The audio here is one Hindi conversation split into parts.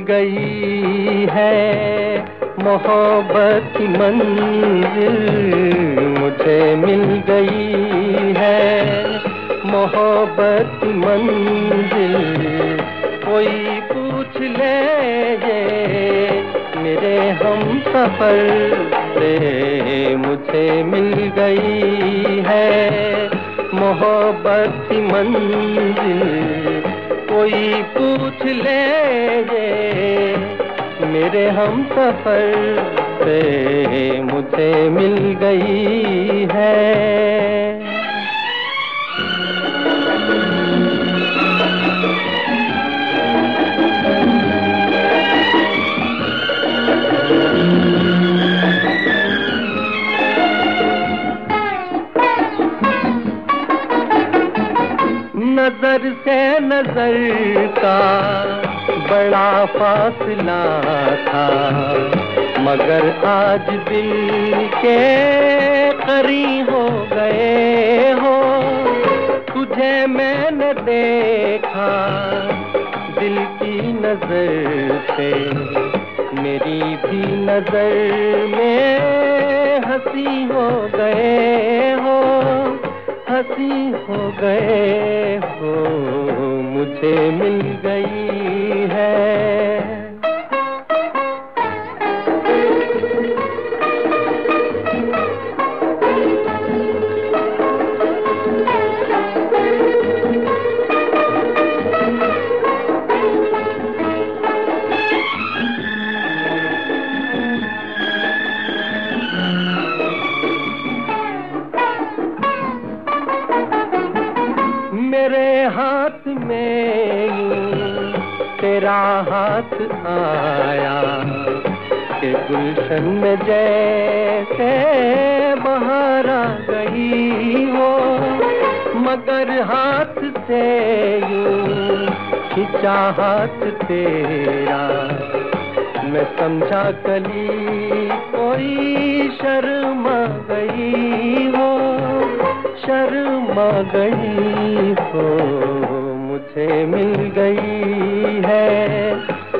गई है। मोहब्बत मंजिल मुझे मिल गई है। मोहब्बत मंजिल कोई पूछ ले ये, मेरे हम सफ़र से मुझे मिल गई है। मोहब्बत मंजिल कोई पूछ ले ये मेरे हम सफ़र से मुझे मिल गई है। नज़र से नज़र का बड़ा फासला था। मगर आज दिल के करी हो गए हो, तुझे मैंने देखा। दिल की नज़र से मेरी भी नज़र में हँसी हो गए हो। हँसी हो गए हो मुझे मिल गई है। में तेरा हाथ आया कि गुलशन में जैसे बहार गई हो, मगर हाथ से यूँ खिंचा हाथ तेरा। मैं समझा कली कोई शर्मा गई हो, शर्मा गई हो। मुझे मिल गई है।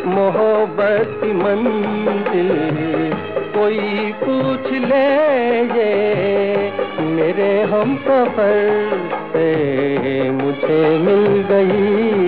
मोहब्बत मंदिर कोई पूछ ले ये। मेरे हम सफ़र से मुझे मिल गई